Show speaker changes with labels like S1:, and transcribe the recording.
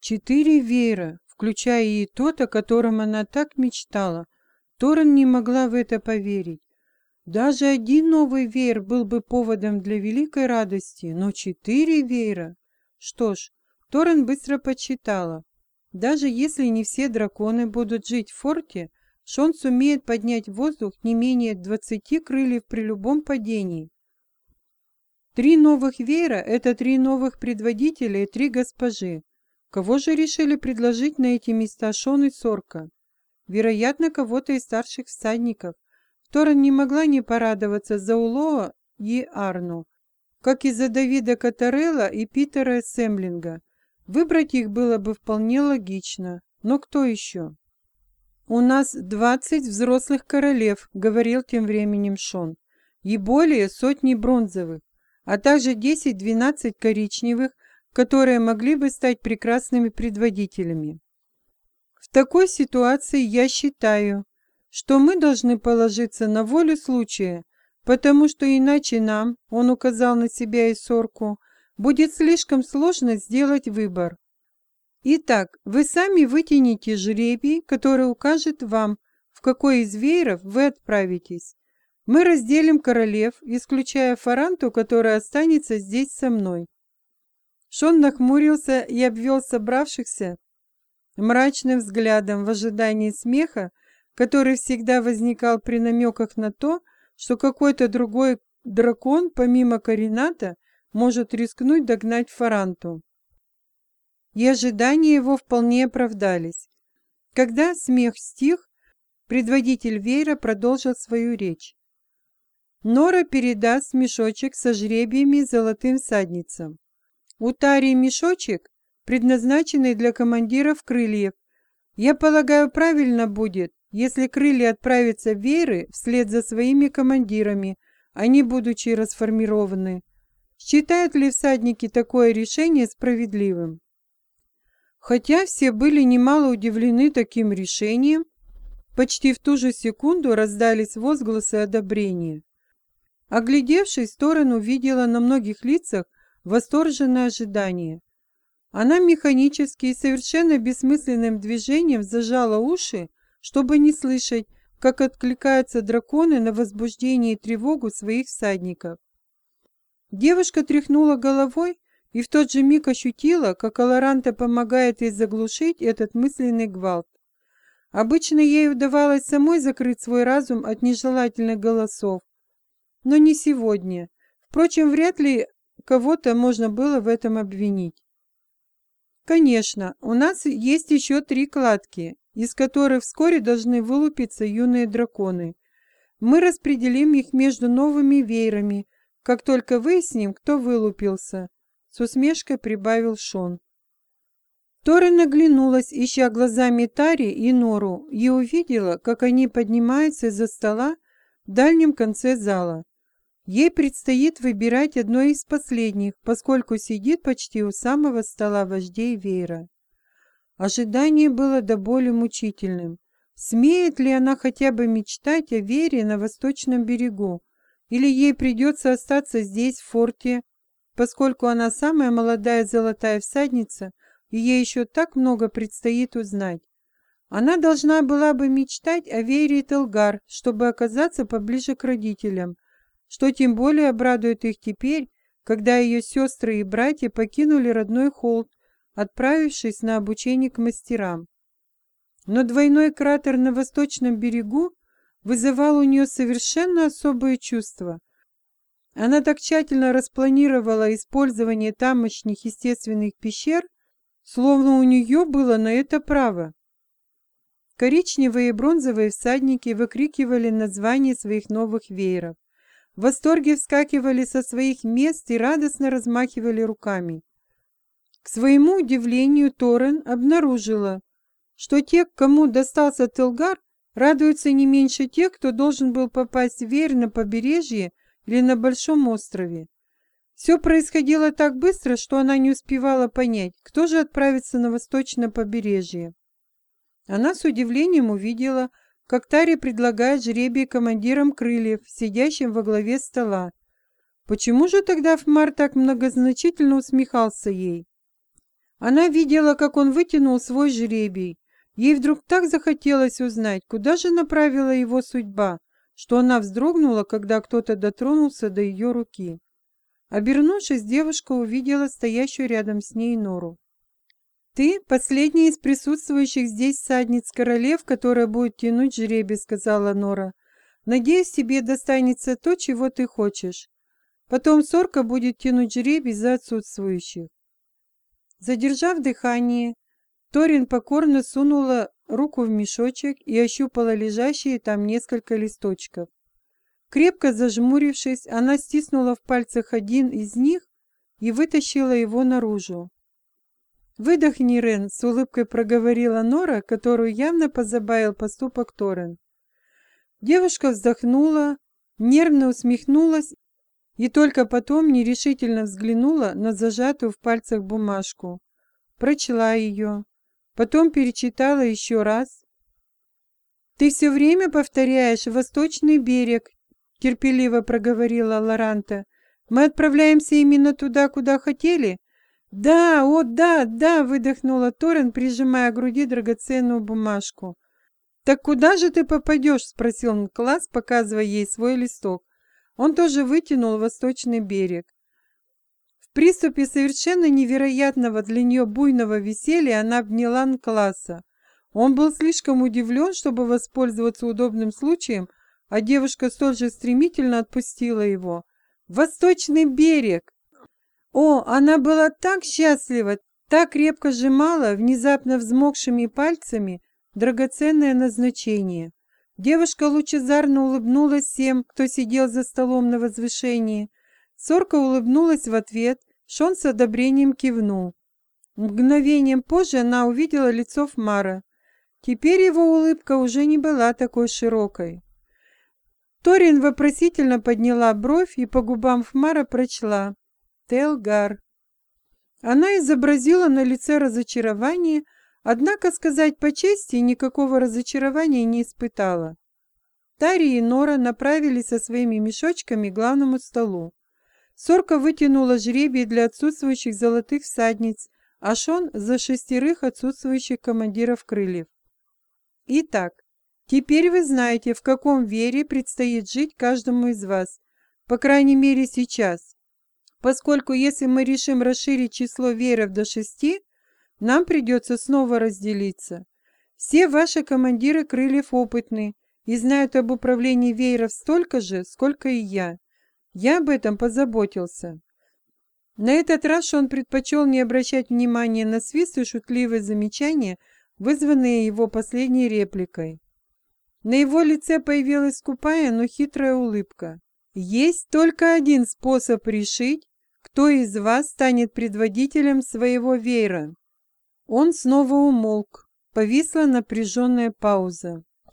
S1: Четыре веера, включая и тот, о котором она так мечтала. Торрен не могла в это поверить. Даже один новый веер был бы поводом для великой радости, но четыре веера... Что ж, Торрен быстро подсчитала. Даже если не все драконы будут жить в форте, Шон сумеет поднять в воздух не менее двадцати крыльев при любом падении. Три новых веера — это три новых предводителя и три госпожи. Кого же решили предложить на эти места Шон и Сорка? Вероятно, кого-то из старших всадников. Торан не могла не порадоваться за Улоа и Арну, как и за Давида Катарелла и Питера Семлинга. Выбрать их было бы вполне логично. Но кто еще? «У нас двадцать взрослых королев», — говорил тем временем Шон, «и более сотни бронзовых, а также десять-двенадцать коричневых, которые могли бы стать прекрасными предводителями. В такой ситуации я считаю, что мы должны положиться на волю случая, потому что иначе нам, он указал на себя и сорку, будет слишком сложно сделать выбор. Итак, вы сами вытяните жребий, который укажет вам, в какой из вееров вы отправитесь. Мы разделим королев, исключая Фаранту, которая останется здесь со мной. Шон нахмурился и обвел собравшихся мрачным взглядом в ожидании смеха, который всегда возникал при намеках на то, что какой-то другой дракон, помимо Карината, может рискнуть догнать Фаранту. И ожидания его вполне оправдались. Когда смех стих, предводитель Вейра продолжил свою речь. Нора передаст мешочек со жребиями золотым садницам. У Тарии мешочек, предназначенный для командиров крыльев. Я полагаю, правильно будет, если крылья отправятся в Вейры вслед за своими командирами, они будучи расформированы. Считают ли всадники такое решение справедливым? Хотя все были немало удивлены таким решением, почти в ту же секунду раздались возгласы одобрения. Оглядевшись в сторону, видела на многих лицах восторженное ожидание. Она механически и совершенно бессмысленным движением зажала уши, чтобы не слышать, как откликаются драконы на возбуждение и тревогу своих всадников. Девушка тряхнула головой и в тот же миг ощутила, как Аларанта помогает ей заглушить этот мысленный гвалт. Обычно ей удавалось самой закрыть свой разум от нежелательных голосов, но не сегодня. Впрочем, вряд ли кого-то можно было в этом обвинить. Конечно, у нас есть еще три кладки, из которых вскоре должны вылупиться юные драконы. Мы распределим их между новыми веерами, как только выясним, кто вылупился. С усмешкой прибавил Шон. Тора наглянулась, ища глазами Тари и Нору, и увидела, как они поднимаются из-за стола в дальнем конце зала. Ей предстоит выбирать одно из последних, поскольку сидит почти у самого стола вождей Вейра. Ожидание было до боли мучительным. Смеет ли она хотя бы мечтать о Вере на восточном берегу? Или ей придется остаться здесь, в форте, поскольку она самая молодая золотая всадница, и ей еще так много предстоит узнать. Она должна была бы мечтать о Вере и Телгар, чтобы оказаться поближе к родителям, что тем более обрадует их теперь, когда ее сестры и братья покинули родной холд, отправившись на обучение к мастерам. Но двойной кратер на восточном берегу вызывал у нее совершенно особые чувства. Она так тщательно распланировала использование тамошних естественных пещер, словно у нее было на это право. Коричневые и бронзовые всадники выкрикивали названия своих новых вееров. В восторге вскакивали со своих мест и радостно размахивали руками. К своему удивлению Торрен обнаружила, что те, кому достался Телгар, радуются не меньше тех, кто должен был попасть в Веер на побережье или на Большом острове. Все происходило так быстро, что она не успевала понять, кто же отправится на восточное побережье. Она с удивлением увидела, как Тари предлагает жребий командирам крыльев, сидящим во главе стола. Почему же тогда Фмар так многозначительно усмехался ей? Она видела, как он вытянул свой жребий. Ей вдруг так захотелось узнать, куда же направила его судьба, что она вздрогнула, когда кто-то дотронулся до ее руки. Обернувшись, девушка увидела стоящую рядом с ней нору. «Ты последняя из присутствующих здесь садниц королев, которая будет тянуть жребий», — сказала Нора. «Надеюсь, тебе достанется то, чего ты хочешь. Потом Сорка будет тянуть жребий за отсутствующих». Задержав дыхание, Торин покорно сунула руку в мешочек и ощупала лежащие там несколько листочков. Крепко зажмурившись, она стиснула в пальцах один из них и вытащила его наружу. «Выдохни, Рен», — с улыбкой проговорила Нора, которую явно позабавил поступок Торрен. Девушка вздохнула, нервно усмехнулась и только потом нерешительно взглянула на зажатую в пальцах бумажку. Прочла ее, потом перечитала еще раз. «Ты все время повторяешь «Восточный берег», — терпеливо проговорила Лоранта. «Мы отправляемся именно туда, куда хотели?» «Да, о, да, да!» — выдохнула Торрен, прижимая к груди драгоценную бумажку. «Так куда же ты попадешь?» — спросил Николас, показывая ей свой листок. Он тоже вытянул восточный берег. В приступе совершенно невероятного для нее буйного веселья она обняла Нкласа. Он был слишком удивлен, чтобы воспользоваться удобным случаем, а девушка столь же стремительно отпустила его. «Восточный берег!» О, она была так счастлива, так крепко сжимала внезапно взмокшими пальцами драгоценное назначение. Девушка лучезарно улыбнулась всем, кто сидел за столом на возвышении. Сорка улыбнулась в ответ, Шон с одобрением кивнул. Мгновением позже она увидела лицо Фмара. Теперь его улыбка уже не была такой широкой. Торин вопросительно подняла бровь и по губам Фмара прочла «Телгар». Она изобразила на лице разочарование, Однако, сказать по чести, никакого разочарования не испытала. Тари и Нора направились со своими мешочками к главному столу. Сорка вытянула жребий для отсутствующих золотых всадниц, а Шон за шестерых отсутствующих командиров крыльев. Итак, теперь вы знаете, в каком вере предстоит жить каждому из вас, по крайней мере сейчас. Поскольку если мы решим расширить число веров до шести, нам придется снова разделиться. Все ваши командиры крыльев опытны и знают об управлении вееров столько же, сколько и я. Я об этом позаботился. На этот раз он предпочел не обращать внимания на свист и шутливые замечания, вызванные его последней репликой. На его лице появилась скупая, но хитрая улыбка. «Есть только один способ решить, кто из вас станет предводителем своего веера. Он снова умолк. Повисла напряженная пауза.